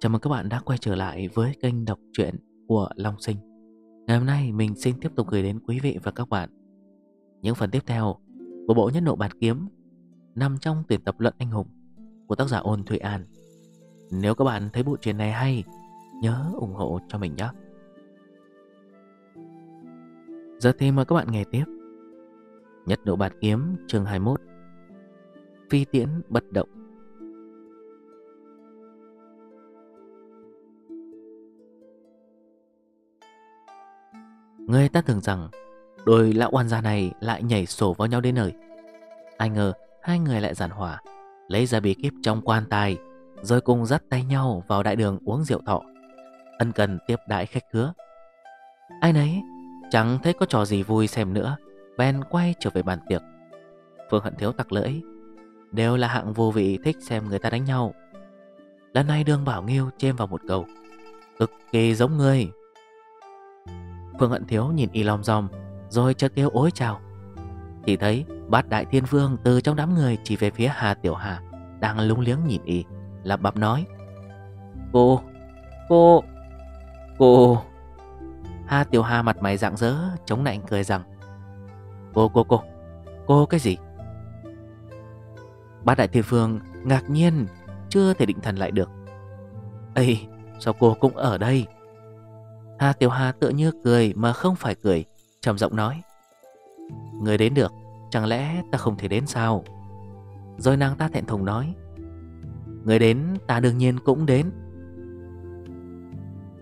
Chào mừng các bạn đã quay trở lại với kênh đọc truyện của Long Sinh. Ngày hôm nay mình xin tiếp tục gửi đến quý vị và các bạn Những phần tiếp theo của bộ nhất nộ bạt kiếm Nằm trong tuyển tập luận anh hùng của tác giả Ôn Thụy An. Nếu các bạn thấy bộ truyện này hay, Nhớ ủng hộ cho mình nhé. Giờ thì mời các bạn nghe tiếp. Nhất nộ bạt kiếm, chương 21 Phi tiễn bất động. Người ta tưởng rằng Đôi lão oan gia này lại nhảy sổ vào nhau đến nơi. Ai ngờ hai người lại giản hòa, Lấy ra bí kíp trong quan tài, Rồi cùng dắt tay nhau vào đại đường uống rượu thọ, Ân cần tiếp đại khách khứa. Ai nấy chẳng thấy có trò gì vui xem nữa, Bèn quay trở về bàn tiệc. Phương Hận Thiếu tặc lưỡi, Đều là hạng vô vị thích xem người ta đánh nhau. Lần này Đường Bảo Nghiêu chêm vào một câu, Cực kỳ giống người. Phương Hận Thiếu nhìn y lom dòm Rồi chợt kêu ối chào. Thì thấy bát đại thiên vương từ trong đám người Chỉ về phía Hà Tiểu Hà Đang lúng liếng nhìn y lập bập nói Cô, cô, cô. Hà Tiểu Hà mặt mày rạng rỡ Chống nạnh cười rằng Cô, cô, cô, cô cái gì? Bát đại thiên vương ngạc nhiên Chưa thể định thần lại được. Ây, sao cô cũng ở đây? Hà Tiểu Hà tựa như cười mà không phải cười trầm giọng nói. Người đến được Chẳng lẽ ta không thể đến sao? Rồi nàng ta thẹn thùng nói. Người đến ta đương nhiên cũng đến.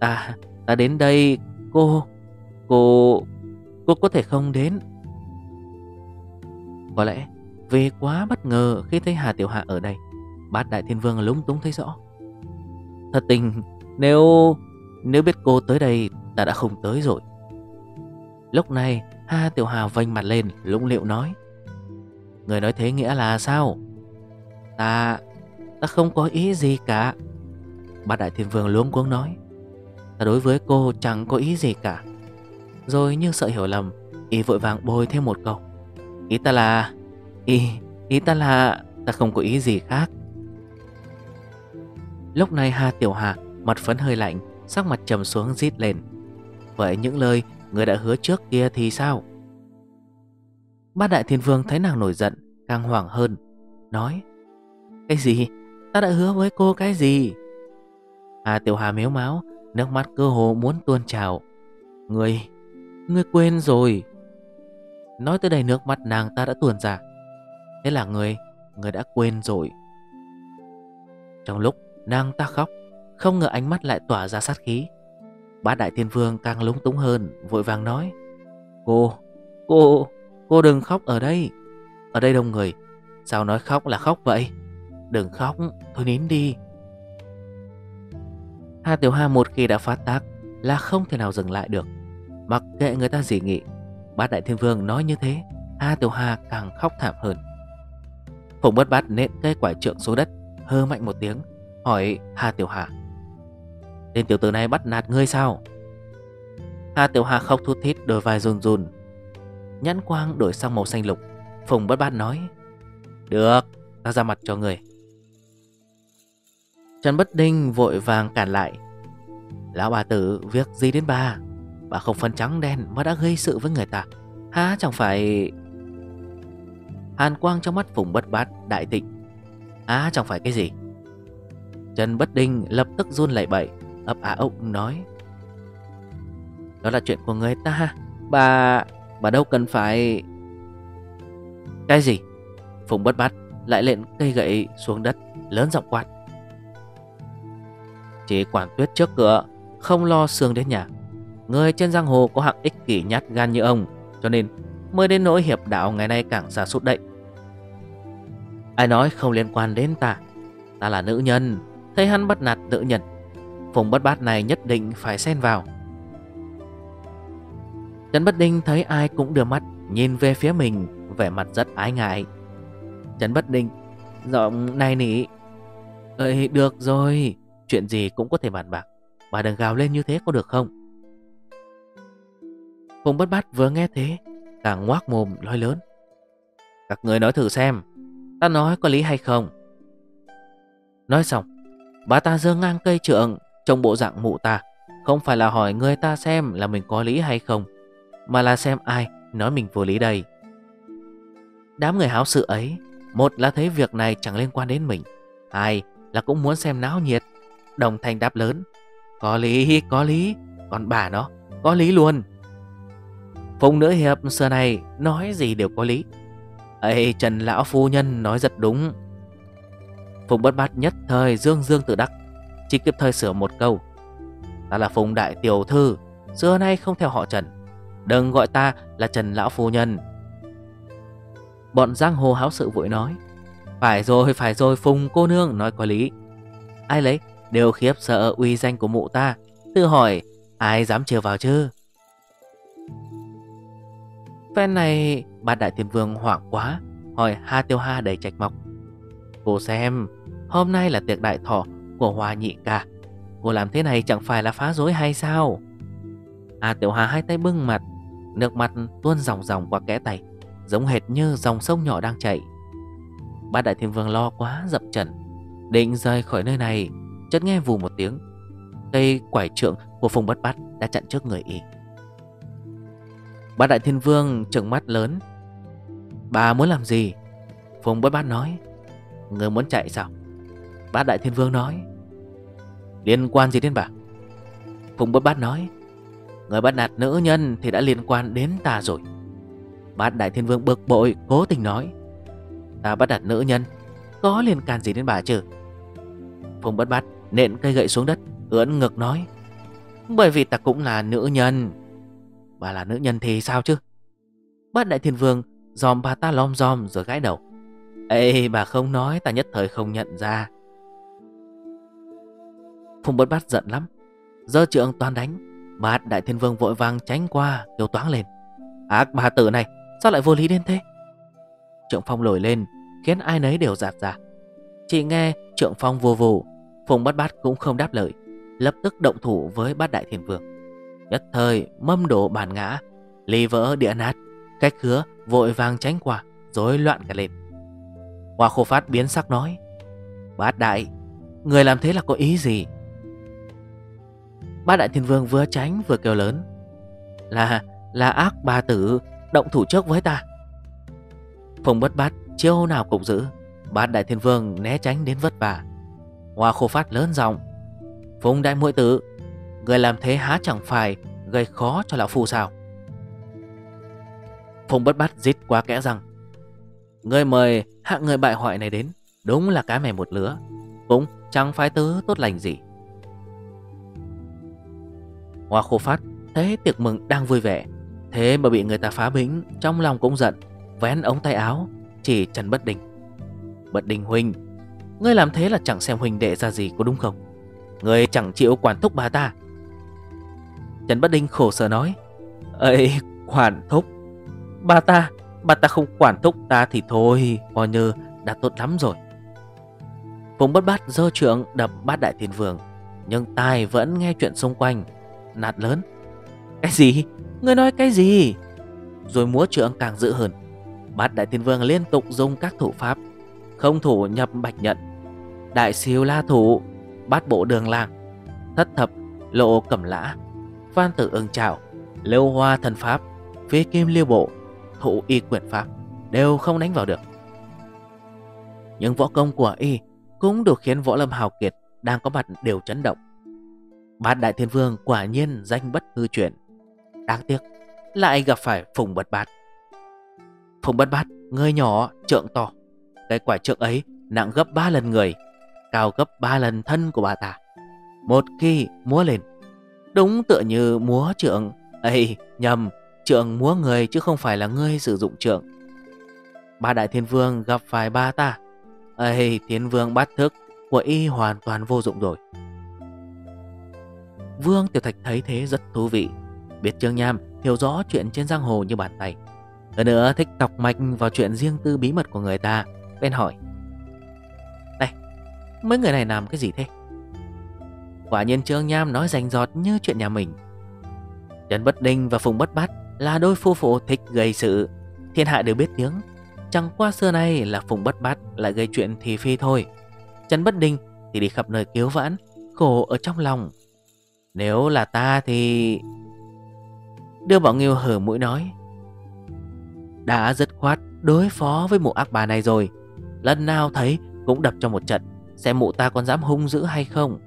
Ta, ta đến đây Cô, cô, cô có thể không đến? Có lẽ vì quá bất ngờ khi thấy Hà Tiểu Hạ ở đây Bát Đại Thiên Vương lúng túng thấy rõ. Thật tình Nếu nếu biết cô tới đây Ta đã không tới rồi. Lúc này Ha Tiểu Hà vênh mặt lên Lũng liệu nói. Người nói thế nghĩa là sao? Ta Ta không có ý gì cả. Bát Đại Thiên Vương luống cuống nói. Ta đối với cô chẳng có ý gì cả. Rồi như sợ hiểu lầm y vội vàng bôi thêm một câu. Ý ta là Ý, ý ta là Ta không có ý gì khác. Lúc này Hà Tiểu Hà Mặt phấn hơi lạnh Sắc mặt trầm xuống rít lên. Vậy những lời người đã hứa trước kia thì sao? Bát đại thiên vương thấy nàng nổi giận, Càng hoảng hơn, Nói, Cái gì? Ta đã hứa với cô cái gì? Hà Tiểu Hà miếu máu, Nước mắt cơ hồ muốn tuôn trào. Người Người quên rồi. Nói tới đây nước mắt nàng ta đã tuôn ra. Thế là người Người đã quên rồi. Trong lúc nàng ta khóc không ngờ ánh mắt lại tỏa ra sát khí. Bát đại thiên vương càng lúng túng hơn Vội vàng nói Cô, cô, cô đừng khóc ở đây. Ở đây đông người Sao nói khóc là khóc vậy? Đừng khóc, thôi nín đi. Hà Tiểu Hà một khi đã phát tác Là không thể nào dừng lại được. Mặc kệ người ta gì nghị Bát Đại Thiên Vương nói như thế Hà Tiểu Hà càng khóc thảm hơn. Phùng bất bát nện cây quải trượng xuống đất Hơ mạnh một tiếng Hỏi Hà Tiểu Hà Tên tiểu tử này bắt nạt ngươi sao? Hà Tiểu Hà khóc thút thít, đôi vai run run. Nhãn quang đổi sang màu xanh lục. Phùng bất bát nói, Được, Ta ra mặt cho người Trần Bất Đinh vội vàng cản lại, Lão bà tử, việc gì đến bà? Bà không phân trắng đen mà đã gây sự với người ta. Há chẳng phải Hàn quang trong mắt Phùng bất bát đại tịnh Há chẳng phải cái gì? Trần Bất Đinh lập tức run lẩy bẩy ấp á ốc nói. Đó là chuyện của người ta Bà... bà đâu cần phải... Cái gì? Phùng bất bắt lại lên cây gậy xuống đất, Lớn giọng quát. Chỉ quản tuyết trước cửa, Không lo xương đến nhà. Người trên giang hồ có hạng ích kỷ nhát gan như ông, Cho nên mới đến nỗi hiệp đạo ngày nay càng xa sút đậy Ai nói không liên quan đến ta? Ta là nữ nhân, Thấy hắn bắt nạt nữ nhân. Phùng bất bát này nhất định phải xen vào. Trần Bất Đinh thấy ai cũng đưa mắt, Nhìn về phía mình, Vẻ mặt rất ái ngại. Trần Bất Đinh, Giọng này nỉ. Ơi được rồi, Chuyện gì cũng có thể bàn bạc Bà đừng gào lên như thế có được không? Phùng bất bát vừa nghe thế, Càng ngoác mồm, nói lớn. Các người nói thử xem, Ta nói có lý hay không? Nói xong, Bà ta dơ ngang cây trượng trong bộ dạng mụ ta Không phải là hỏi người ta xem là mình có lý hay không Mà là xem ai nói mình vô lý đây. Đám người háo sự ấy Một là thấy việc này chẳng liên quan đến mình Hai là cũng muốn xem náo nhiệt. Đồng thanh đáp lớn Có lý, có lý Còn bà nó, có lý luôn. Phùng nữ hiệp xưa này Nói gì đều có lý. Ấy Trần Lão Phu Nhân nói rất đúng. Phùng bất bát nhất thời dương dương tự đắc. Chỉ kịp thời sửa một câu. Ta là Phùng Đại Tiểu Thư Xưa nay không theo họ Trần. Đừng gọi ta là Trần Lão Phu Nhân. Bọn giang hồ háo sự vội nói. Phải rồi, phải rồi Phùng cô nương nói có lý. Ai lấy? Đều khiếp sợ uy danh của mụ ta. Tự hỏi ai dám trêu vào chứ? Phen này bà Đại Thiên Vương hoảng quá Hỏi Ha Tiêu Ha đầy trạch mọc. Cô xem Hôm nay là tiệc đại thọ của Hoa Nhị Ca. Cô làm thế này chẳng phải là phá rối hay sao? Hà Tiểu Hà hai tay bưng mặt, Nước mặt tuôn dòng dòng qua kẽ tay, Giống hệt như dòng sông nhỏ đang chảy. Bác Đại Thiên Vương lo quá, dập trần Định rời khỏi nơi này, Chợt nghe vù một tiếng. Cây quải trượng của Phùng Bất Bát đã chặn trước người y. Bác Đại Thiên Vương trừng mắt lớn. Bà muốn làm gì? Phùng Bất Bát nói. Người muốn chạy sao? Bác Đại Thiên Vương nói. Liên quan gì đến bà? Phùng Bất Bát nói, Người bắt nạt nữ nhân thì đã liên quan đến ta rồi. Bát Đại Thiên Vương bực bội, Cố tình nói, Ta bắt nạt nữ nhân, Có liên can gì đến bà chứ? Phùng Bất Bát nện cây gậy xuống đất, Ưỡn ngực nói, Bởi vì ta cũng là nữ nhân. Bà là nữ nhân thì sao chứ? Bát Đại Thiên Vương Dòm bà ta lom dòm rồi gãi đầu, Ê, bà không nói, ta nhất thời không nhận ra. Phùng bất bát giận lắm. Giờ trượng toàn đánh. Bát đại thiên vương vội vàng tránh qua Kêu toáng lên. Ác bà tử này, sao lại vô lý đến thế? Trượng phong lồi lên, Khiến ai nấy đều giạt ra Chỉ nghe trượng phong vô vụ Phùng bất bát cũng không đáp lời, Lập tức động thủ với bát đại thiên vương. Nhất thời, mâm đổ bàn ngã, Ly vỡ địa nát, Cách hứa vội vàng tránh qua Rồi loạn cả lên. Hoa khô phát biến sắc nói, Bát đại, Người làm thế là có ý gì? Bát đại thiên vương vừa tránh vừa kêu lớn. Là Là ác bà tử Động thủ trước với ta. Phùng bất bát, chiêu nào cũng giữ. Bát đại thiên vương né tránh đến vất vả. Hoa khô phát lớn giọng. Phùng đại muội tử, Người làm thế há chẳng phải Gây khó cho lão phù sao? Phùng bất bát giết quá kẽ rằng, Người mời hạng người bại hoại này đến, Đúng là cá mè một lứa. Cũng chẳng phải tứ tốt lành gì. Hoa khô phát Thế tiệc mừng đang vui vẻ. Thế mà bị người ta phá bính, Trong lòng cũng giận, Vén ống tay áo, Chỉ Trần Bất Đình. Bất Đình Huynh Ngươi làm thế là chẳng xem Huynh đệ ra gì có đúng không? Ngươi chẳng chịu quản thúc bà ta. Trần Bất Đình khổ sở nói ấy quản thúc, Bà ta Bà ta không quản thúc ta thì thôi, Coi như đã tốt lắm rồi. Phùng bất bát dơ trượng đập bát đại thiên vương, Nhưng tai vẫn nghe chuyện xung quanh. Nạt lớn. Cái gì? Ngươi nói cái gì? Rồi múa trượng càng dữ hơn. Bát đại thiên vương liên tục dùng các thủ pháp, Không thủ nhập bạch nhận. Đại siêu la thủ, Bát bộ đường làng, Thất thập, lộ cẩm lã, Phan tử ưng trào, Lưu hoa thần pháp Phía kim liêu bộ thụ y quyển pháp Đều không đánh vào được. Những võ công của y Cũng được khiến võ lâm hào kiệt Đang có mặt đều chấn động. Bát đại thiên vương quả nhiên danh bất hư chuyển Đáng tiếc, Lại gặp phải Phùng Bất Bát. Phùng Bất Bát Người nhỏ, trượng to. Cái quả trượng ấy nặng gấp 3 lần người, Cao gấp 3 lần thân của bà ta. Một khi múa lên, Đúng tựa như múa trượng. Ấy nhầm, Trượng múa người chứ không phải là ngươi sử dụng trượng. Ba đại thiên vương gặp phải ba ta. Ấy thiên vương bắt thức Của y hoàn toàn vô dụng rồi. Vương Tiểu Thạch thấy thế rất thú vị. Biết Trương Nham hiểu rõ chuyện trên giang hồ như bàn tay. Hơn nữa thích tọc mạch vào chuyện riêng tư bí mật của người ta Bên hỏi. Này, Mấy người này làm cái gì thế? Quả nhiên Trương Nham nói rành giọt như chuyện nhà mình. Trần Bất Đinh và Phùng Bất Bát là đôi phu phụ thích gây sự. Thiên hạ đều biết tiếng. Chẳng qua xưa nay là Phùng Bất Bát lại gây chuyện thì phi thôi. Trần Bất Đinh thì đi khắp nơi cứu vãn, Khổ ở trong lòng. Nếu là ta thì Đưa Bảo Nghiêu hở mũi nói. Đã dứt khoát đối phó với mụ ác bà này rồi. Lần nào thấy cũng đập cho một trận. Xem mụ ta còn dám hung dữ hay không.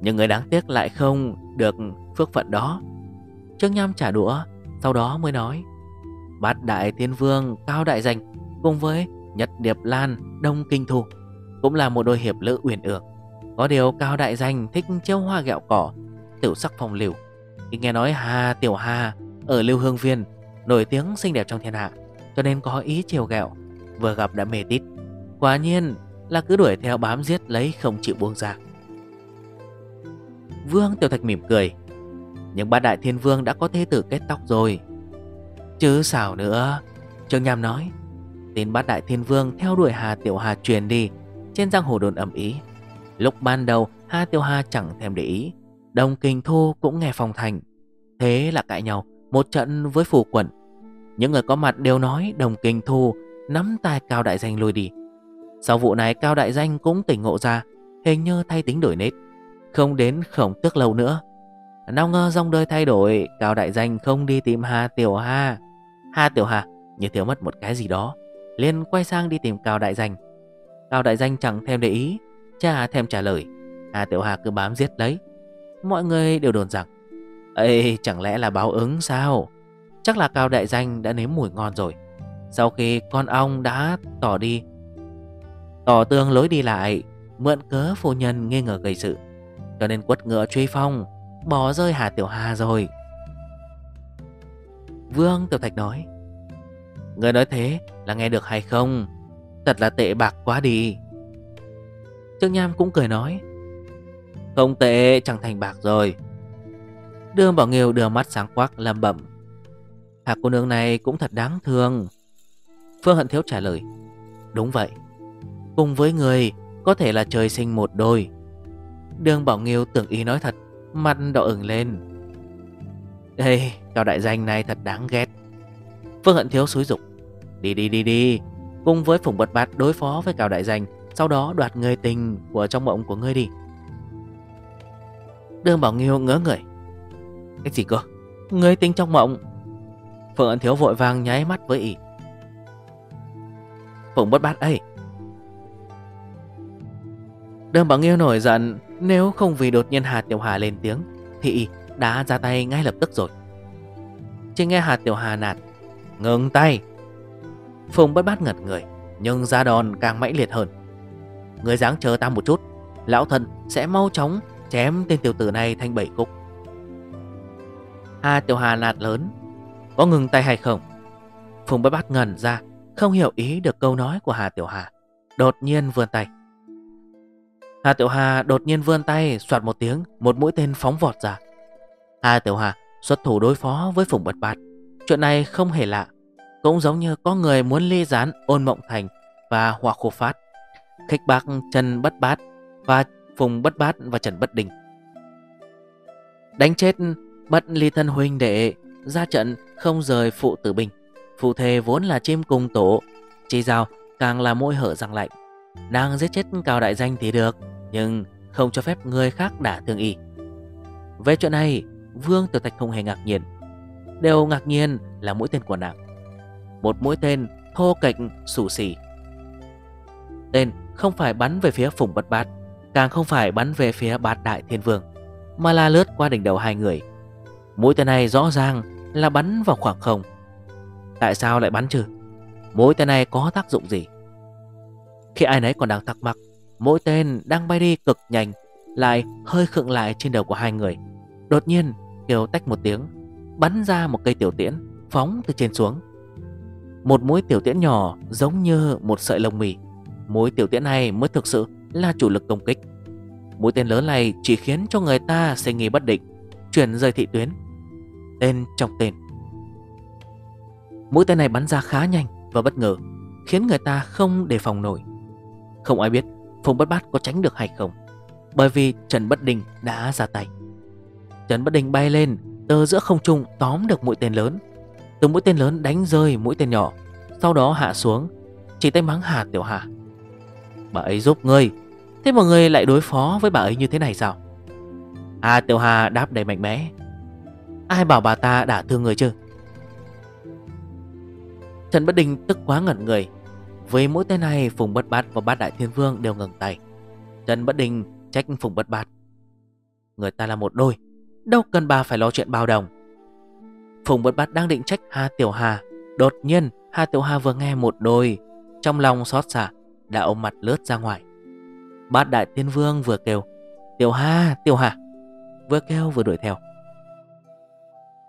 Nhưng người đáng tiếc lại không được phước phận đó. Trương Nham trả đũa, Sau đó mới nói. Bát Đại Thiên Vương, Cao Đại Danh Cùng với Nhật Điệp Lan, Đông Kinh Thu Cũng là một đôi hiệp lữ uyển ược có điều Cao Đại Danh thích treo hoa gẹo cỏ, Tiểu sắc phong liều. Khi nghe nói Hà Tiểu Hà Ở Lưu Hương Viên Nổi tiếng xinh đẹp trong thiên hạ, Cho nên có ý chiều gẹo, Vừa gặp đã mê tít. Quả nhiên là cứ đuổi theo bám giết lấy không chịu buông ra. Vương Tiểu Thạch mỉm cười. Nhưng ba đại thiên vương đã có thế tử kết tóc rồi. Chứ sao nữa? Trương Nham nói. Tin bát đại thiên vương theo đuổi Hà Tiểu Hà truyền đi, Trên giang hồ đồn ẩm ý Lúc ban đầu Hà Tiêu Hà chẳng thèm để ý. Đồng Kinh Thu cũng nghe phòng thành. Thế là cãi nhau, Một trận với phù quẩn Những người có mặt đều nói Đồng Kinh Thu Nắm tay Cao Đại Danh lùi đi. Sau vụ này, Cao Đại Danh cũng tỉnh ngộ ra, Hình như thay tính đổi nết Không đến khổng tức lâu nữa. Nào ngờ dòng đời thay đổi, Cao Đại Danh không đi tìm Hà Tiểu Hà Hà Tiểu Hà như thiếu mất một cái gì đó, liền quay sang đi tìm Cao Đại Danh. Cao Đại Danh chẳng thèm để ý Cha thèm trả lời. Hà Tiểu Hà cứ bám giết lấy. Mọi người đều đồn rằng, Ê, chẳng lẽ là báo ứng sao? Chắc là Cao Đại Danh đã nếm mùi ngon rồi. Sau khi con ong đã tỏ đi, Tỏ tương lối đi lại, Mượn cớ phu nhân nghi ngờ gây sự. Cho nên quất ngựa truy phong, Bỏ rơi Hà Tiểu Hà rồi. Vương Tiểu Thạch nói, Người nói thế là nghe được hay không? Thật là tệ bạc quá đi. Trương Nham cũng cười nói. Không tệ, chẳng thành bạc rồi. Đường Bảo Nghiêu đưa mắt sáng quắc lầm bẩm. Hạ cô nương này cũng thật đáng thương. Phương Hận Thiếu trả lời. Đúng vậy. Cùng với người, có thể là trời sinh một đôi. Đường Bảo Nghiêu tưởng ý nói thật, Mặt đỏ ửng lên. Ê Cao đại danh này thật đáng ghét. Phương Hận Thiếu xúi dục. Đi đi đi đi. Cùng với Phùng Bật Bát đối phó với Cao đại danh sau đó đoạt người tình của trong mộng của ngươi đi. Đường Bảo Nghiêu ngỡ người. Cái gì cơ? Người tình trong mộng. Phượng Ấn Thiếu vội vàng nháy mắt với ỉ phượng Bất Bát ấy. Đường Bảo Nghiêu nổi giận, Nếu không vì đột nhiên Hà Tiểu Hà lên tiếng, Thì đã ra tay ngay lập tức rồi. Chỉ nghe Hà Tiểu Hà nạt, Ngừng tay. Phùng bất bát ngật người, Nhưng ra đòn càng mãnh liệt hơn. Người dáng chờ ta một chút. Lão thần sẽ mau chóng chém tên tiểu tử này thành bảy cục Hà Tiểu Hà nạt lớn. Có ngừng tay hay không? Phùng bất bát ngẩn ra, Không hiểu ý được câu nói của Hà Tiểu Hà. Đột nhiên vươn tay. Hà Tiểu Hà đột nhiên vươn tay Xoạt một tiếng, Một mũi tên phóng vọt ra. Hà Tiểu Hà xuất thủ đối phó với Phùng Bất Bát. Chuyện này không hề lạ. Cũng giống như có người muốn ly gián ôn mộng thành Và hòa khô phát. Khích bác Trần Bất Bát Và Phùng Bất Bát và Trần Bất Đình. Đánh chết Bất ly thân huynh đệ, Ra trận không rời phụ tử binh Phụ thề vốn là chim cùng tổ, Chỉ rào càng là môi hở răng lạnh. Nàng giết chết cao đại danh thì được, Nhưng không cho phép người khác đả thương y. Về chuyện này, Vương Tiểu Thạch không hề ngạc nhiên. Đều ngạc nhiên là mũi tên của nàng. Một mũi tên thô kệch sủ xỉ Tên không phải bắn về phía phùng bất bát, Càng không phải bắn về phía bát đại thiên vương, Mà là lướt qua đỉnh đầu hai người. Mũi tên này rõ ràng là bắn vào khoảng không. Tại sao lại bắn chứ? Mũi tên này có tác dụng gì? Khi ai nấy còn đang thắc mắc, Mũi tên đang bay đi cực nhanh, Lại hơi khựng lại trên đầu của hai người. Đột nhiên, kêu tách một tiếng, Bắn ra một cây tiểu tiễn, Phóng từ trên xuống. Một mũi tiểu tiễn nhỏ giống như một sợi lông mì Mũi tiểu tiễn này mới thực sự là chủ lực công kích. Mũi tên lớn này chỉ khiến cho người ta sẽ nghi bất định. Chuyển rời thị tuyến. Tên trong tên. Mũi tên này bắn ra khá nhanh và bất ngờ, Khiến người ta không đề phòng nổi. Không ai biết Phùng Bất Bát có tránh được hay không, Bởi vì Trần Bất Đình đã ra tay. Trần Bất Đình bay lên từ giữa không trung tóm được mũi tên lớn. Từ mũi tên lớn đánh rơi mũi tên nhỏ, Sau đó hạ xuống, Chỉ tay mắng Hà Tiểu Hà. Bà ấy giúp ngươi. Thế mà ngươi lại đối phó với bà ấy như thế này sao? À Tiểu Hà đáp đầy mạnh mẽ. Ai bảo bà ta đã thương người chứ? Trần Bất Đình tức quá ngẩn người. Với mỗi tên này, Phùng Bất Bát và Bát Đại Thiên Vương đều ngừng tay. Trần Bất Đình trách Phùng Bất Bát. Người ta là một đôi, Đâu cần bà phải lo chuyện bao đồng. Phùng Bất Bát đang định trách Hà Tiểu Hà, Đột nhiên Hà Tiểu Hà vừa nghe một đôi, Trong lòng xót xa. Đã ôm mặt lướt ra ngoài. Bát Đại Thiên Vương vừa kêu Tiểu Hà, Tiểu Hà. Vừa kêu vừa đuổi theo.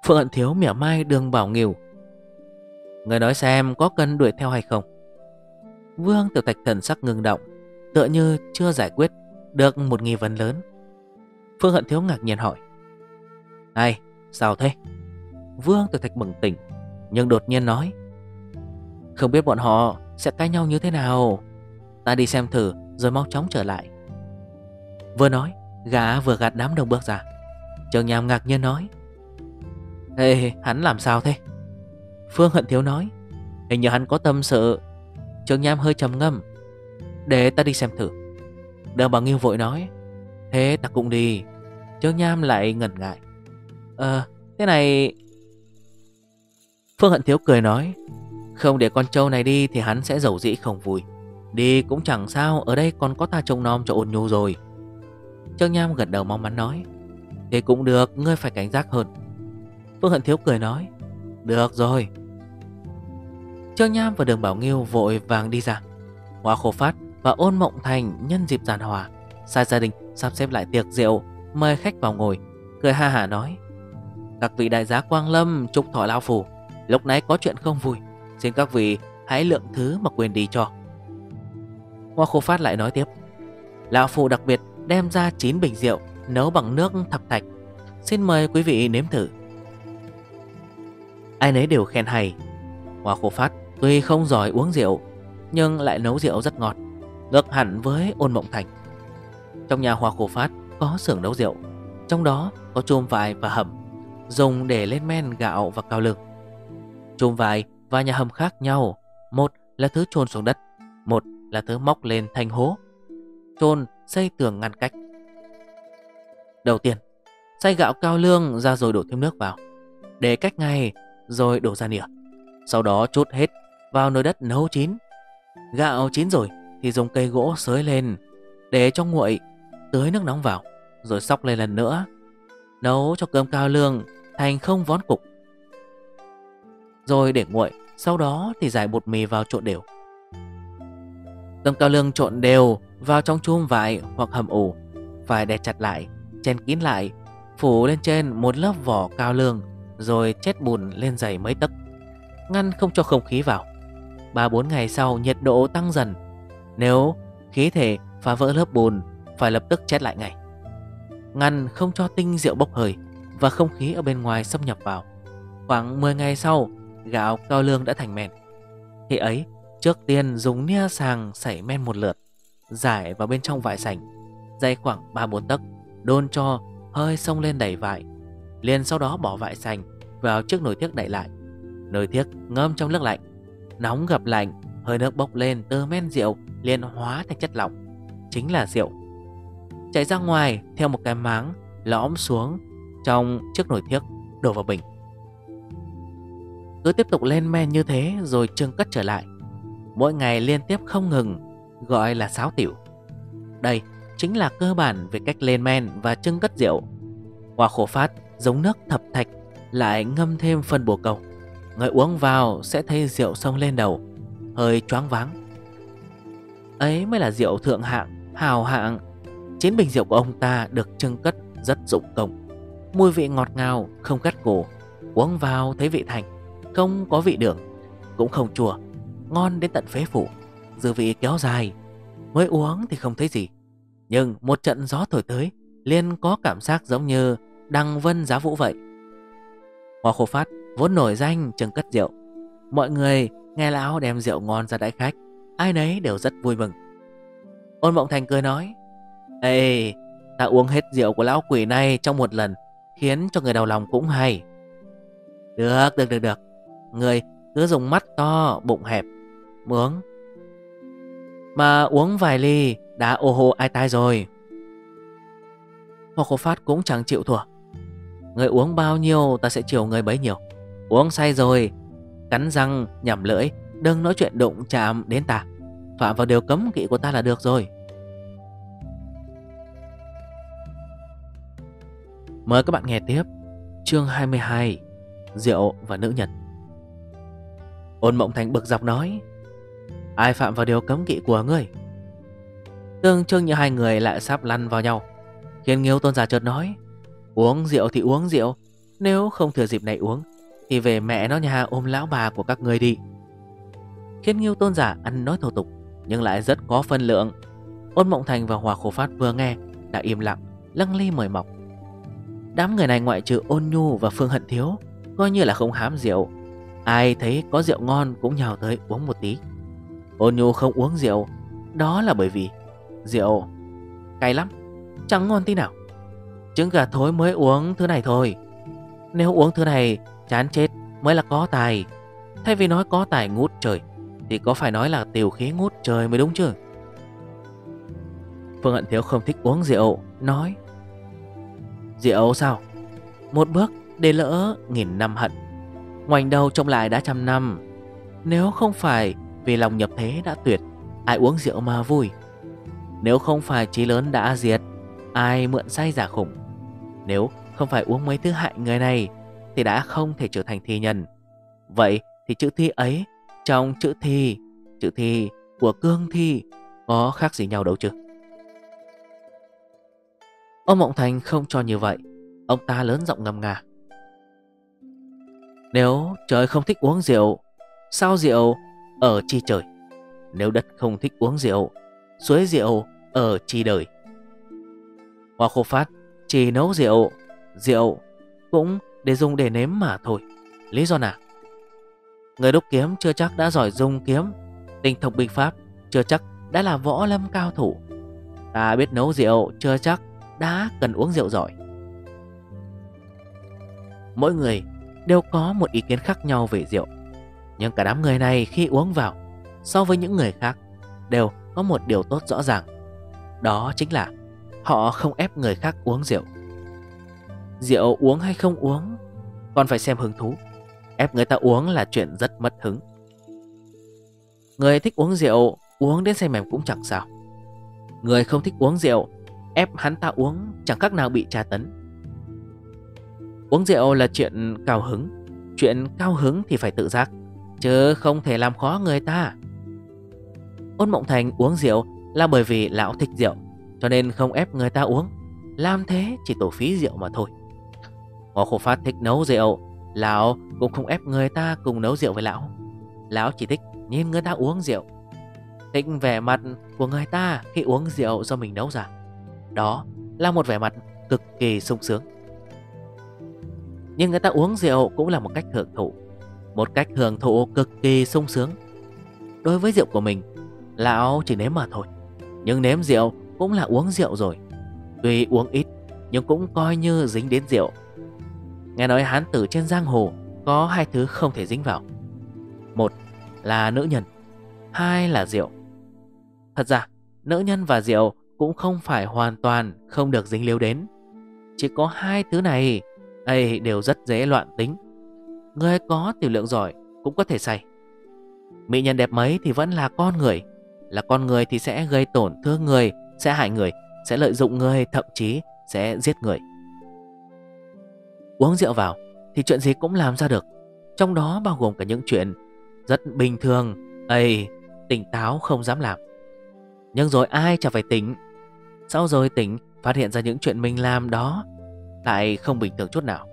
Phượng Hận Thiếu mỉa mai đường bảo nghiều Người nói xem có cần đuổi theo hay không? Vương Tiểu Thạch thần sắc ngừng động Tựa như chưa giải quyết Được một nghi vấn lớn. Phương Hận Thiếu ngạc nhiên hỏi Này sao thế? Vương Tiểu Thạch bừng tỉnh Nhưng đột nhiên nói Không biết bọn họ sẽ cãi nhau như thế nào. Ta đi xem thử, Rồi mau chóng trở lại. Vừa nói, Gã vừa gạt đám đông bước ra. Trường nhàm ngạc nhiên nói, Ê, hắn làm sao thế? Phương Hận Thiếu nói, Hình như hắn có tâm sự. Trường nham hơi trầm ngâm, Để ta đi xem thử. Đường bằng nghiêu vội nói, Thế ta cũng đi. Trường nham lại ngẩn ngại Ờ thế này Phương Hận Thiếu cười nói, Không để con trâu này đi Thì hắn sẽ giàu dĩ không vui. Đi cũng chẳng sao, Ở đây còn có ta trông nom cho ôn nhu rồi. Trương Nham gật đầu mong mắn nói, Thế cũng được, Ngươi phải cảnh giác hơn. Phương Hận Thiếu cười nói, Được rồi. Trương Nham và Đường Bảo Nghiêu vội vàng đi ra. Hoa khổ phát và ôn mộng thành nhân dịp giàn hòa, Sai gia đình sắp xếp lại tiệc rượu, Mời khách vào ngồi, Cười ha hả nói, Các vị đại giá Quang Lâm, chúc thọ lao phủ Lúc nãy có chuyện không vui, Xin các vị hãy lượng thứ mà quên đi cho. Hoa khổ phát lại nói tiếp. Lão Phụ đặc biệt đem ra 9 bình rượu Nấu bằng nước thập thạch. Xin mời quý vị nếm thử. Ai nấy đều khen hay. Hoa khổ phát tuy không giỏi uống rượu, Nhưng lại nấu rượu rất ngọt, Ngược hẳn với ôn mộng thành. Trong nhà hoa khổ phát có xưởng nấu rượu, Trong đó có chôm vải và hầm, Dùng để lên men gạo và cao lương. Chôm vải và nhà hầm khác nhau, Một là thứ chôn xuống đất, Một là thứ móc lên thành hố. Chôn xây tường ngăn cách. Đầu tiên, Xay gạo cao lương ra rồi đổ thêm nước vào. Để cách ngay, rồi đổ ra nỉa Sau đó chốt hết vào nồi đất nấu chín. Gạo chín rồi thì dùng cây gỗ sới lên, Để cho nguội, Tưới nước nóng vào, Rồi sóc lên lần nữa. Nấu cho cơm cao lương thành không vón cục. Rồi để nguội, Sau đó thì giải bột mì vào trộn đều. Cơm cao lương trộn đều vào trong chum vải hoặc hầm ủ Phải đè chặt lại, chen kín lại Phủ lên trên một lớp vỏ cao lương Rồi chết bùn lên dày mấy tấc Ngăn không cho không khí vào. 3-4 ngày sau nhiệt độ tăng dần Nếu khí thể phá vỡ lớp bùn Phải lập tức chết lại ngay. Ngăn không cho tinh rượu bốc hơi Và không khí ở bên ngoài xâm nhập vào. Khoảng 10 ngày sau Gạo cao lương đã thành men. Thì ấy trước tiên dùng nia sàng sảy men một lượt, Giải vào bên trong vải sành, dây khoảng 3-4 tấc, Đôn cho hơi sông lên đẩy vải, liền sau đó bỏ vải sành Vào chiếc nồi thiếc đậy lại. Nồi thiếc ngâm trong nước lạnh, Nóng gặp lạnh, Hơi nước bốc lên từ men rượu liền hóa thành chất lỏng, Chính là rượu. Chạy ra ngoài theo một cái máng, Lõm xuống trong chiếc nồi thiếc, Đổ vào bình. Cứ tiếp tục lên men như thế Rồi trưng cất trở lại. Mỗi ngày liên tiếp không ngừng, Gọi là sáo tiểu. Đây chính là cơ bản về cách lên men Và trưng cất rượu. Hoa khổ phát, giống nước thập thạch Lại ngâm thêm phân bồ cầu. Người uống vào sẽ thấy rượu sông lên đầu, Hơi choáng váng. Ấy mới là rượu thượng hạng, Hào hạng. Chiến bình rượu của ông ta được trưng cất rất dụng công. Mùi vị ngọt ngào, Không cắt cổ Uống vào thấy vị thành, Không có vị đường, Cũng không chua. Ngon đến tận phế phủ. Dư vị kéo dài. Mới uống thì không thấy gì. Nhưng một trận gió thổi tới liên có cảm giác giống như Đăng vân giá vũ vậy. Hoa khô phát, vốn nổi danh chừng cất rượu. Mọi người nghe lão đem rượu ngon ra đãi khách, Ai nấy đều rất vui mừng. Ôn Mộng Thành cười nói, Ê, ta uống hết rượu của lão quỷ này trong một lần, Khiến cho người đau lòng cũng hay. Được được được được. Người cứ dùng mắt to, bụng hẹp mướn Mà uống vài ly đã ô hô ai tai rồi. Hoa khô phát cũng chẳng chịu thua. Người uống bao nhiêu ta sẽ chiều người bấy nhiêu. Uống say rồi, Cắn răng nhầm lưỡi, Đừng nói chuyện đụng chạm đến ta. Phạm vào điều cấm kỵ của ta là được rồi. Mời các bạn nghe tiếp Chương 22 Rượu và nữ nhân Ôn mộng thành bực dọc nói Ai phạm vào điều cấm kỵ của ngươi? Tương trưng như hai người lại sắp lăn vào nhau. Khiến Nghiêu tôn giả chợt nói, Uống rượu thì uống rượu, Nếu không thừa dịp này uống, Thì về mẹ nó nhà ôm lão bà của các người đi. Khiến Nghiêu tôn giả ăn nói thô tục, Nhưng lại rất có phân lượng. Ôn mộng thành và hòa khổ phát vừa nghe, Đã im lặng, lăng ly mời mọc. Đám người này ngoại trừ ôn nhu và phương hận thiếu, Coi như là không hám rượu. Ai thấy có rượu ngon cũng nhào tới uống một tí. Ôn nhu không uống rượu. Đó là bởi vì Rượu cay lắm, Chẳng ngon tí nào. Trứng gà thối mới uống thứ này thôi. Nếu uống thứ này, chán chết, mới là có tài. Thay vì nói có tài ngút trời, Thì có phải nói là tiểu khí ngút trời mới đúng chứ? Phương Hận Thiếu không thích uống rượu, Nói, Rượu sao? Một bước để lỡ nghìn năm hận. Ngoảnh đầu trông lại đã trăm năm. Nếu không phải vì lòng nhập thế đã tuyệt, Ai uống rượu mà vui. Nếu không phải trí lớn đã diệt, Ai mượn say giả khủng. Nếu không phải uống mấy thứ hại người này, Thì đã không thể trở thành thi nhân. Vậy thì chữ thi ấy, Trong chữ thi Chữ thi của cương thi, Có khác gì nhau đâu chứ? Ông Mộng Thành không cho như vậy. Ông ta lớn giọng ngầm ngà. Nếu trời không thích uống rượu, Sao rượu ở chi trời. Nếu đất không thích uống rượu, Suối rượu ở chi đời. Hoa khô phát, chỉ nấu rượu Rượu cũng để dùng để nếm mà thôi. Lý do nào? Người đúc kiếm chưa chắc đã giỏi dùng kiếm. Tinh thông binh pháp, chưa chắc đã là võ lâm cao thủ. Ta biết nấu rượu chưa chắc đã cần uống rượu giỏi. Mỗi người đều có một ý kiến khác nhau về rượu. Nhưng cả đám người này khi uống vào, So với những người khác, Đều có một điều tốt rõ ràng. Đó chính là Họ không ép người khác uống rượu. Rượu uống hay không uống, Còn phải xem hứng thú. Ép người ta uống là chuyện rất mất hứng. Người thích uống rượu, Uống đến say mềm cũng chẳng sao. Người không thích uống rượu, Ép hắn ta uống chẳng khác nào bị tra tấn. Uống rượu là chuyện cao hứng. Chuyện cao hứng thì phải tự giác. Chứ không thể làm khó người ta. Ôn Mộng Thành uống rượu là bởi vì lão thích rượu, Cho nên không ép người ta uống. Làm thế chỉ tổ phí rượu mà thôi. Ngô Khổ Phát thích nấu rượu, Lão cũng không ép người ta cùng nấu rượu với lão. Lão chỉ thích nhìn người ta uống rượu. Thích vẻ mặt của người ta khi uống rượu do mình nấu ra. Đó là một vẻ mặt cực kỳ sung sướng. Nhưng người ta uống rượu cũng là một cách hưởng thụ. Một cách hưởng thụ cực kỳ sung sướng. Đối với rượu của mình, Lão chỉ nếm mà thôi. Nhưng nếm rượu cũng là uống rượu rồi. Tuy uống ít, Nhưng cũng coi như dính đến rượu. Nghe nói hán tử trên giang hồ Có hai thứ không thể dính vào. Một là nữ nhân, Hai là rượu. Thật ra, nữ nhân và rượu Cũng không phải hoàn toàn không được dính liếu đến. Chỉ có hai thứ này ấy đều rất dễ loạn tính. Người có tiểu lượng giỏi Cũng có thể say. Mỹ nhân đẹp mấy thì vẫn là con người. Là con người thì sẽ gây tổn thương người Sẽ hại người Sẽ lợi dụng người Thậm chí sẽ giết người. Uống rượu vào thì chuyện gì cũng làm ra được. Trong đó bao gồm cả những chuyện Rất bình thường Ây, tỉnh táo không dám làm. Nhưng rồi ai chả phải tỉnh? Sau rồi tỉnh Phát hiện ra những chuyện mình làm đó Lại không bình thường chút nào.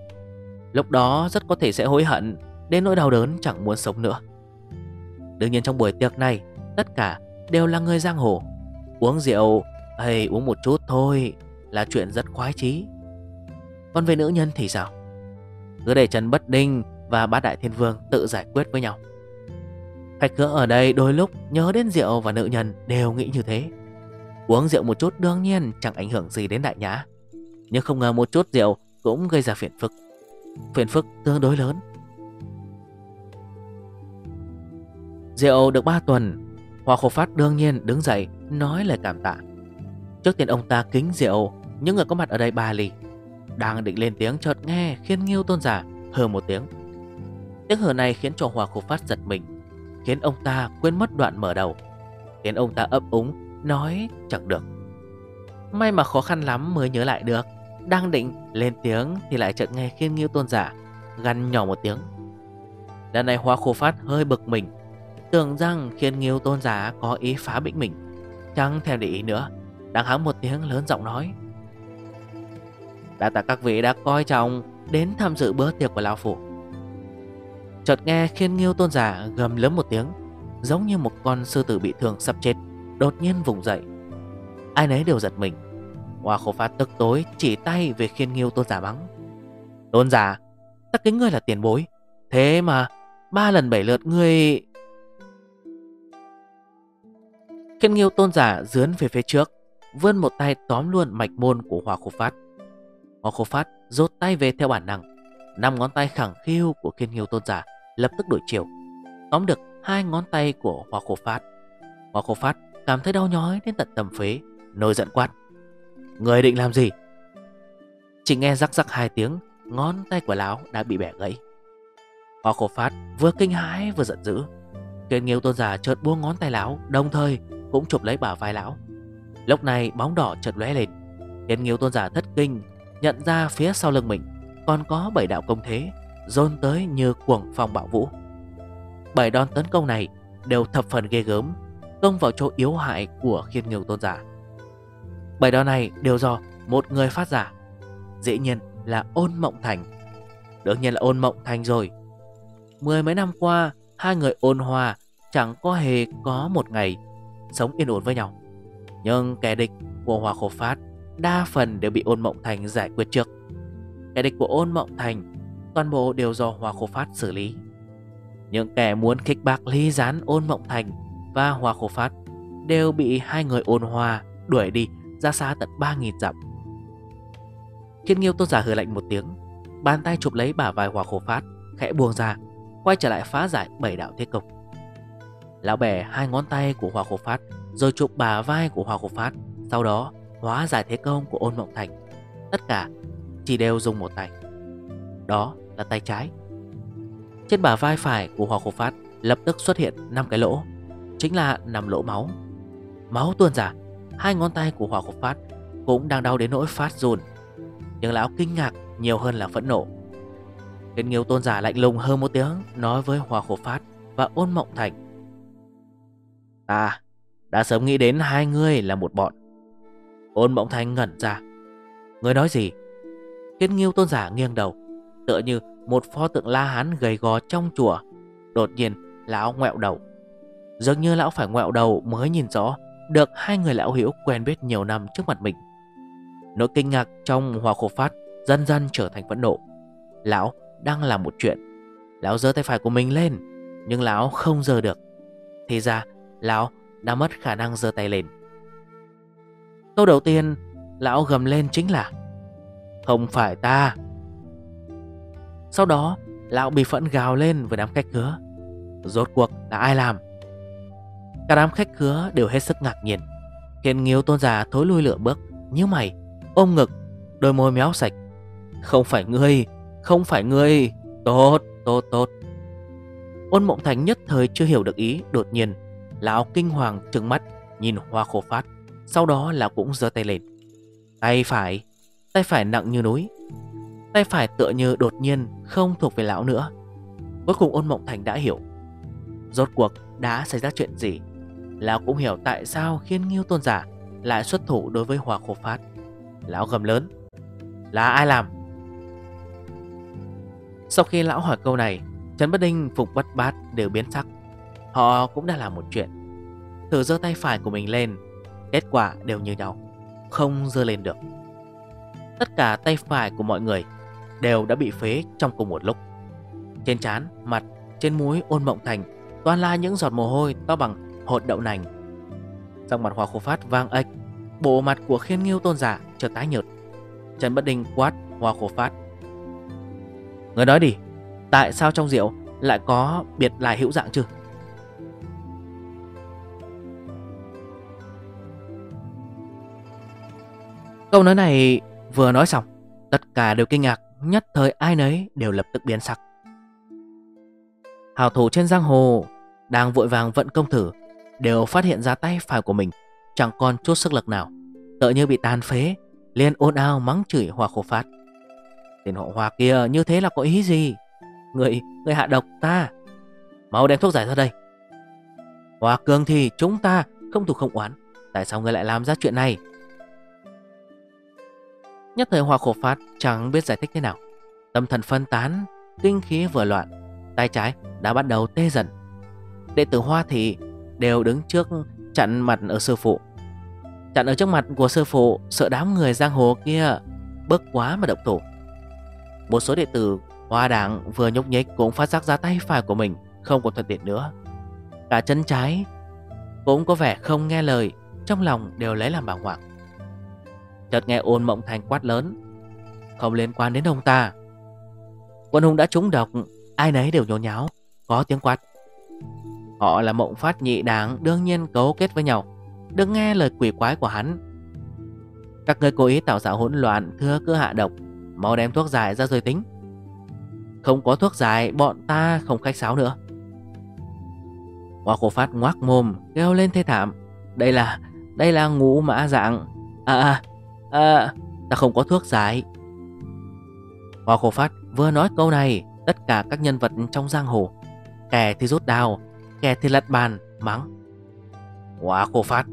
Lúc đó rất có thể sẽ hối hận Đến nỗi đau đớn chẳng muốn sống nữa. Đương nhiên trong buổi tiệc này, Tất cả đều là người giang hồ. Uống rượu hay uống một chút thôi Là chuyện rất khoái chí. Còn về nữ nhân thì sao? Cứ để Trần Bất Đinh và bát đại thiên vương tự giải quyết với nhau. Khách cửa ở đây đôi lúc nhớ đến rượu và nữ nhân đều nghĩ như thế. Uống rượu một chút đương nhiên chẳng ảnh hưởng gì đến đại nhã. Nhưng không ngờ một chút rượu cũng gây ra phiền phức. Phiền phức tương đối lớn. Rượu được 3 tuần, Hoa khổ phát đương nhiên đứng dậy, Nói lời cảm tạ. Trước tiên ông ta kính rượu, Những người có mặt ở đây ba lì Đang định lên tiếng chợt nghe khiến nghiêu tôn giả Hờ một tiếng. Tiếng hờ này khiến cho Hoa khổ phát giật mình, Khiến ông ta quên mất đoạn mở đầu, Khiến ông ta ấp úng, Nói chẳng được. May mà khó khăn lắm mới nhớ lại được. Đang định lên tiếng Thì lại chợt nghe khiên nghiêu tôn giả Gắn nhỏ một tiếng. Lần này Hoa khô phát hơi bực mình, Tưởng rằng khiên nghiêu tôn giả có ý phá bĩnh mình, Chẳng thèm để ý nữa, Đang hắng một tiếng lớn giọng nói. Đã tạ các vị đã coi trọng Đến tham dự bữa tiệc của Lão Phủ Chợt nghe khiên nghiêu tôn giả gầm lớn một tiếng, Giống như một con sư tử bị thương sắp chết, Đột nhiên vùng dậy. Ai nấy đều giật mình. Hoa khổ phát tức tối, chỉ tay về khiên nghiêu tôn giả mắng. Tôn giả, Ta kính ngươi là tiền bối. Thế mà, ba lần bảy lượt ngươi Khiên nghiêu tôn giả dướn về phía trước, Vươn một tay tóm luôn mạch môn của Hoa Khổ Phát. Hoa Khổ Phát rút tay về theo bản năng, Năm ngón tay khẳng khiu của khiên nghiêu tôn giả Lập tức đổi chiều, Tóm được hai ngón tay của Hoa Khổ Phát. Hoa Khổ Phát cảm thấy đau nhói đến tận tầm phế, Nổi giận quát. Người định làm gì? Chỉ nghe rắc rắc hai tiếng, Ngón tay của lão đã bị bẻ gãy. Hoa Khổ Phát vừa kinh hãi vừa giận dữ. Kiên nghiêu tôn giả chợt buông ngón tay lão, Đồng thời cũng chụp lấy bả vai lão. Lúc này bóng đỏ chợt lóe lên. Thiên nghiêu tôn giả thất kinh, Nhận ra phía sau lưng mình Còn có bảy đạo công thế Dôn tới như cuồng phong bạo vũ. Bảy đòn tấn công này Đều thập phần ghê gớm Công vào chỗ yếu hại của khiên nghiêu tôn giả. Bảy đó này, đều do Một người phát giả, Dĩ nhiên là ôn mộng thành Đương nhiên là ôn mộng thành rồi Mười mấy năm qua, Hai người ôn hòa Chẳng có hề có một ngày sống yên ổn với nhau. Nhưng kẻ địch của Hòa Khổ Phát đa phần đều bị ôn mộng thành giải quyết trước. Kẻ địch của ôn mộng thành toàn bộ đều do Hòa Khổ Phát xử lý. Những kẻ muốn kích bác ly gián ôn mộng thành và Hòa Khổ Phát đều bị hai người ôn hòa đuổi đi ra xa tận 3.000 dặm. Thiên nghiêu tôn giả hừ lạnh một tiếng, bàn tay chụp lấy bả vai Hòa Khổ Phát, khẽ buông ra, quay trở lại phá giải bảy đạo thế công. Lão bẻ hai ngón tay của hòa Khổ Phát Rồi chụp bà vai của hòa Khổ Phát Sau đó hóa giải thế công của ôn mộng thành Tất cả chỉ đều dùng một tay Đó là tay trái Trên bả vai phải của hòa Khổ Phát Lập tức xuất hiện 5 cái lỗ Chính là 5 lỗ máu Máu tuôn ra Hai ngón tay của Hòa Khổ Phát Cũng đang đau đến nỗi phát run. Nhưng lão kinh ngạc nhiều hơn là phẫn nộ. Thiên Nghiêu tôn giả lạnh lùng hơn một tiếng Nói với Hòa Khổ Phát và ôn mộng thành. Ta, đã sớm nghĩ đến hai người là một bọn. Ôn mộng thành ngẩn ra. Người nói gì? Khiến nghiêu tôn giả nghiêng đầu, Tựa như một pho tượng la hán gầy gò trong chùa. Đột nhiên, lão ngoẹo đầu. Dường như lão phải ngoẹo đầu mới nhìn rõ. Được hai người lão hiểu quen biết nhiều năm trước mặt mình. Nỗi kinh ngạc trong hòa khổ phát Dần dần trở thành phẫn nộ. Lão đang làm một chuyện. Lão giơ tay phải của mình lên, Nhưng lão không giơ được. Thì ra, Lão đã mất khả năng giơ tay lên. Câu đầu tiên Lão gầm lên chính là, Không phải ta. Sau đó, Lão bị phẫn gào lên với đám cách hứa Rốt cuộc là ai làm? Cả đám khách khứa đều hết sức ngạc nhiên. Hiện nghiêu tôn giả thối lui lửa bước Như mày, ôm ngực, Đôi môi méo sạch. Không phải ngươi, Không phải ngươi. Tốt tốt tốt. Ôn mộng thành nhất thời chưa hiểu được ý, Đột nhiên, Lão kinh hoàng trừng mắt, Nhìn hoa khổ phát, Sau đó lão cũng giơ tay lên. Tay phải Tay phải nặng như núi. Tay phải tựa như đột nhiên không thuộc về lão nữa. Cuối cùng ôn mộng thành đã hiểu. Rốt cuộc đã xảy ra chuyện gì? Lão cũng hiểu tại sao khiến nghiêu tôn giả Lại xuất thủ đối với hòa khổ phát. Lão gầm lớn Là ai làm? Sau khi lão hỏi câu này Trấn Bất Đinh, Phục Bất Bát đều biến sắc. Họ cũng đã làm một chuyện. Thử giơ tay phải của mình lên Kết quả đều như nhau Không giơ lên được. Tất cả tay phải của mọi người Đều đã bị phế trong cùng một lúc. Trên trán, mặt, trên mũi ôn mộng thành Toàn là những giọt mồ hôi to bằng hột đậu nành. Trong mặt hòa khô phát vang ếch, Bộ mặt của khiên nghiêu tôn giả trở tái nhợt. Trần Bất Đình quát hòa khổ phát. Người nói đi, Tại sao trong rượu lại có biệt lại hữu dạng chứ? Câu nói này vừa nói xong, Tất cả đều kinh ngạc, Nhất thời ai nấy đều lập tức biến sắc. Hào thủ trên giang hồ Đang vội vàng vận công thử Đều phát hiện ra tay phải của mình. Chẳng còn chút sức lực nào. Tự như bị tàn phế liền ôn ao mắng chửi Hoa Khổ Phát. Tên họ Hoa kia như thế là có ý gì? Người, người hạ độc ta. Mau đem thuốc giải ra đây. Hoa Cường thì chúng ta không thù không oán. Tại sao người lại làm ra chuyện này? Nhất thời Hoa Khổ Phát chẳng biết giải thích thế nào. Tâm thần phân tán Kinh khí vừa loạn. Tay trái đã bắt đầu tê dần. Đệ tử Hoa thì đều đứng trước chặn mặt ở sư phụ. Chặn ở trước mặt của sư phụ, Sợ đám người giang hồ kia Bức quá mà động thủ. Một số đệ tử Hoa đảng vừa nhúc nhích cũng phát giác ra tay phải của mình Không còn thuận tiện nữa. Cả chân trái Cũng có vẻ không nghe lời, Trong lòng đều lấy làm bàng hoàng. Chợt nghe ôn mộng thành quát lớn, Không liên quan đến ông ta. Quân hùng đã trúng độc, Ai nấy đều nhốn nháo, Có tiếng quát. Họ là mộng phát nhị đáng, Đương nhiên cấu kết với nhau. Được nghe lời quỷ quái của hắn. Các người cố ý tạo ra hỗn loạn Thưa cứ hạ độc. Mau đem thuốc giải ra rồi tính. Không có thuốc giải, bọn ta không khách sáo nữa. Hoa khổ phát ngoác mồm, Kêu lên thê thảm. Đây là Đây là ngũ mã dạng. À à À Ta không có thuốc giải. Hoa khổ phát vừa nói câu này, Tất cả các nhân vật trong giang hồ, Kẻ thì rút đao Kẻ thì lật bàn, Mắng. Hoa khổ phát,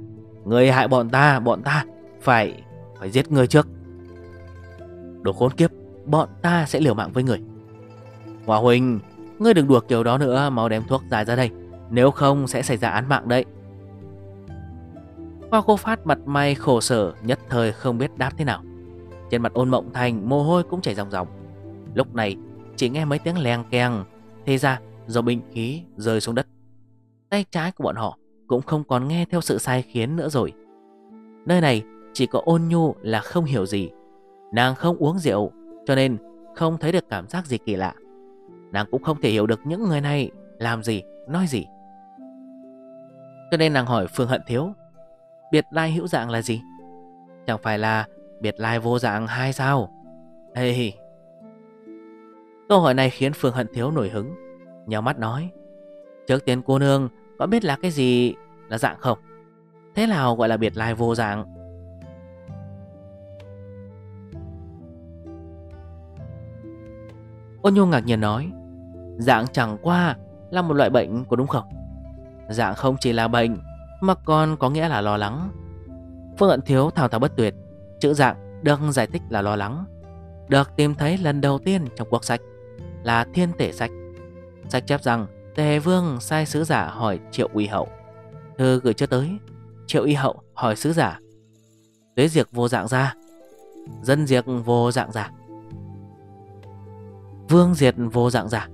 Người hại bọn ta Bọn ta Phải Phải giết người trước. Đồ khốn kiếp, Bọn ta sẽ liều mạng với người. Hoa Huỳnh, Ngươi đừng đùa kiểu đó nữa, Mau đem thuốc giải ra đây, Nếu không sẽ xảy ra án mạng đấy. Hoa khô phát mặt mày khổ sở, Nhất thời không biết đáp thế nào. Trên mặt ôn mộng thành, mồ hôi cũng chảy ròng ròng. Lúc này, chỉ nghe mấy tiếng leng keng Thế ra do bình khí rơi xuống đất. Tay trái của bọn họ cũng không còn nghe theo sự sai khiến nữa rồi. Nơi này chỉ có ôn nhu là không hiểu gì. Nàng không uống rượu Cho nên không thấy được cảm giác gì kỳ lạ. Nàng cũng không thể hiểu được những người này Làm gì, nói gì. Cho nên nàng hỏi Phương Hận Thiếu Biệt lai hữu dạng là gì? Chẳng phải là biệt lai vô dạng hay sao? Ê Câu hỏi này khiến Phương Hận Thiếu nổi hứng Nhào mắt nói Trước tiên cô nương có biết là cái gì? Là dạng không? Thế nào gọi là biệt lai vô dạng? Ôn nhu ngạc nhiên nói, Dạng chẳng qua là một loại bệnh có đúng không? Dạng không chỉ là bệnh, Mà còn có nghĩa là lo lắng. Phương Ận Thiếu thao thao bất tuyệt, Chữ dạng được giải thích là lo lắng, Được tìm thấy lần đầu tiên trong quốc sách Là thiên tể sách. Sách chép rằng Tề Vương sai sứ giả hỏi Triệu Uy Hậu. Thư gửi cho tới Triệu Uy Hậu hỏi sứ giả. Tuế diệt vô dạng ra. Dân diệt vô dạng ra. Vương diệt vô dạng ra.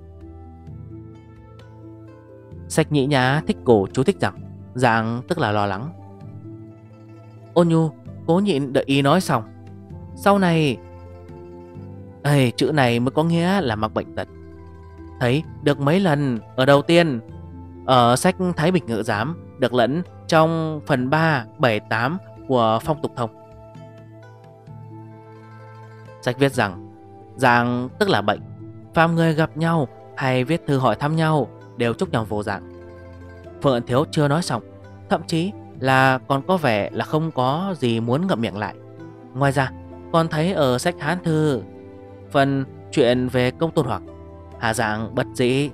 Sạch nhị nhá thích cổ chú thích rằng Dạng tức là lo lắng. Ôn nhu cố nhịn đợi ý nói xong. Sau này Ê, chữ này mới có nghĩa là mắc bệnh tật. Thấy được mấy lần Ở đầu tiên. Ở sách Thái Bình Ngự Giám Được lẫn trong phần 3, 7, 8 Của phong tục thông. Sách viết rằng Giang tức là bệnh. Phàm người gặp nhau hay viết thư hỏi thăm nhau Đều chúc nhau vô dạng. Phượng Thiếu chưa nói xong Thậm chí là còn có vẻ là không có gì muốn ngậm miệng lại. Ngoài ra còn thấy ở sách Hán Thư Phần chuyện về công tôn hoặc Hà dạng bất dĩ.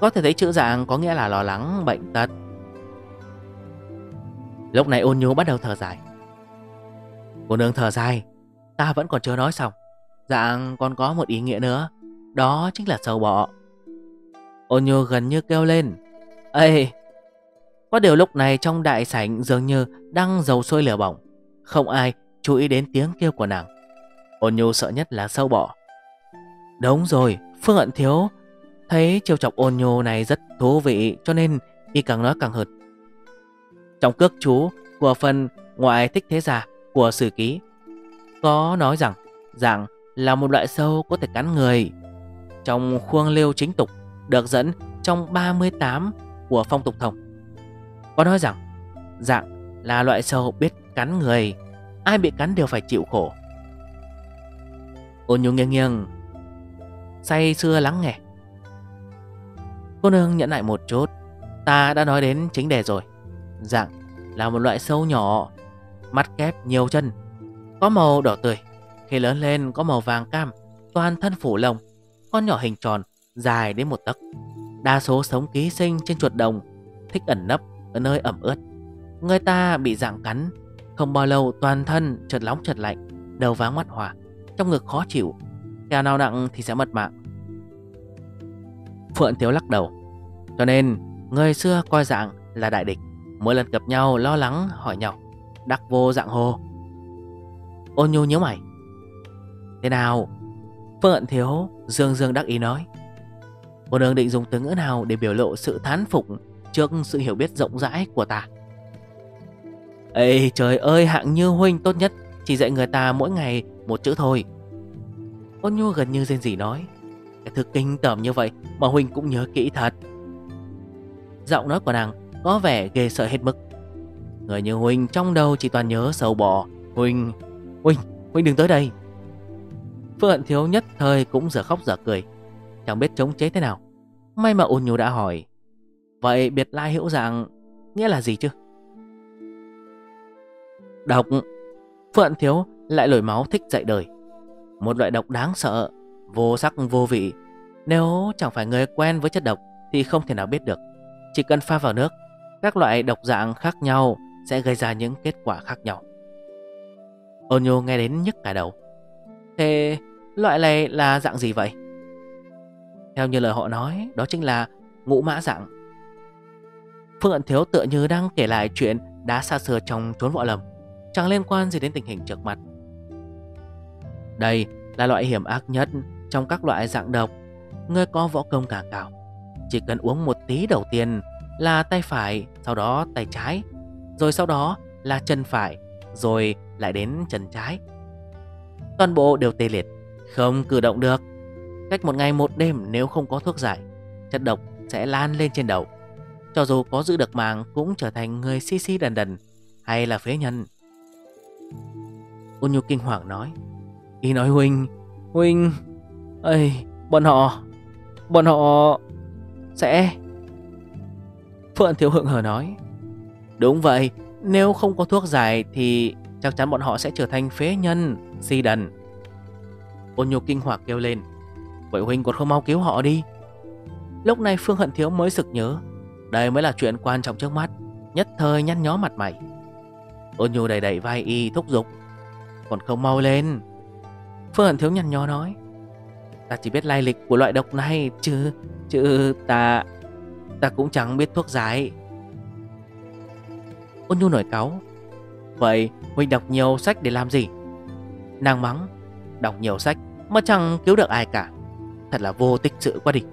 Có thể thấy chữ dạng có nghĩa là lo lắng, bệnh tật. Lúc này ôn nhu bắt đầu thở dài. Cô nương thở dài, Ta vẫn còn chưa nói xong. Dạng còn có một ý nghĩa nữa, Đó chính là sầu bọ. Ôn nhu gần như kêu lên, Ê, Có điều lúc này trong đại sảnh dường như Đang dầu sôi lửa bỏng, Không ai chú ý đến tiếng kêu của nàng. Ôn nhu sợ nhất là sâu bọ. Đúng rồi Phương Hận Thiếu thấy chiêu chọc ôn nhô này rất thú vị, cho nên y càng nói càng hợt. Trong cước chú của phần ngoại thích thế giả của sử ký, có nói rằng, dạng là một loại sâu có thể cắn người. Trong khuôn liêu chính tục được dẫn trong 38 của phong tục thông. Có nói rằng, dạng là loại sâu biết cắn người. Ai bị cắn đều phải chịu khổ Ôn nhu nghiêng nghiêng Say xưa lắng nghe. Cô nương nhận lại một chút. Ta đã nói đến chính đề rồi. Dạng là một loại sâu nhỏ, Mắt kép, nhiều chân, Có màu đỏ tươi. Khi lớn lên, có màu vàng cam, Toàn thân phủ lông, Con nhỏ hình tròn, Dài đến một tấc. Đa số sống ký sinh trên chuột đồng, Thích ẩn nấp ở nơi ẩm ướt. Người ta bị dạng cắn, Không bao lâu toàn thân chợt nóng chợt lạnh, Đầu váng mắt hỏa Trong ngực khó chịu. Kẻ nào nặng thì sẽ mất mạng. Phượng Tiếu lắc đầu. Cho nên, người xưa coi dạng là đại địch, Mỗi lần gặp nhau lo lắng, hỏi nhau, Đắc vô dạng hồ Ôn nhu nhớ mày. Thế nào? Phượng Thiếu dương dương đắc ý nói. Cô nương định dùng từ ngữ nào để biểu lộ sự thán phục trước sự hiểu biết rộng rãi của ta. Ê, trời ơi, hạng như huynh tốt nhất, Chỉ dạy người ta mỗi ngày một chữ thôi. Ôn nhu gần như rên gì nói. Cái thứ kinh tởm như vậy Mà huynh cũng nhớ kỹ thật. Giọng nói của nàng có vẻ ghê sợ hết mức. Người như huynh trong đầu chỉ toàn nhớ sầu bò. Huynh, huynh, huynh đừng tới đây. Phương Hận thiếu nhất thời cũng giờ khóc giờ cười. Chẳng biết chống chế thế nào. May mà ôn nhu đã hỏi. Vậy biệt lai hữu dạng Nghĩa là gì chứ? Độc Phượng thiếu lại lồi máu thích dạy đời. Một loại độc đáng sợ Vô sắc vô vị. Nếu chẳng phải người quen với chất độc Thì không thể nào biết được. Chỉ cần pha vào nước Các loại độc dạng khác nhau Sẽ gây ra những kết quả khác nhau. Ôn nhu nghe đến nhức cả đầu. Thế loại này là dạng gì vậy? Theo như lời họ nói Đó chính là ngũ mã dạng. Phương Ẩn Thiếu tựa như đang kể lại chuyện đã xa xưa trong trốn võ lầm, chẳng liên quan gì đến tình hình trước mặt. Đây là loại hiểm ác nhất trong các loại dạng độc, người có võ công càng cao. Chỉ cần uống một tí đầu tiên là tay phải, sau đó tay trái, rồi sau đó là chân phải, rồi lại đến chân trái. Toàn bộ đều tê liệt, không cử động được. Cách một ngày một đêm nếu không có thuốc giải, chất độc sẽ lan lên trên đầu. Cho dù có giữ được mạng cũng trở thành người si si đần đần Hay là phế nhân Ôn nhu kinh hoàng nói Y nói Huynh. Huynh ơi bọn họ Bọn họ Sẽ Phượng Thiếu Hượng hờ nói. Đúng vậy, Nếu không có thuốc giải thì chắc chắn bọn họ sẽ trở thành phế nhân, Si đần. Ôn nhu kinh hoàng kêu lên. Vậy Huynh còn không mau cứu họ đi. Lúc này Phương Hận Thiếu mới sực nhớ. Đây mới là chuyện quan trọng trước mắt, Nhất thời nhăn nhó mặt mày. Ôn nhu đầy đầy vai y thúc giục. Còn không mau lên. Phương Hận Thiếu nhằn nhó nói, Ta chỉ biết lai lịch của loại độc này Chứ Chứ ta Ta cũng chẳng biết thuốc giải. Ôn nhu nổi cáu, Vậy Huynh đọc nhiều sách để làm gì? Nàng mắng, Đọc nhiều sách mà chẳng cứu được ai cả, Thật là vô tích sự quá địch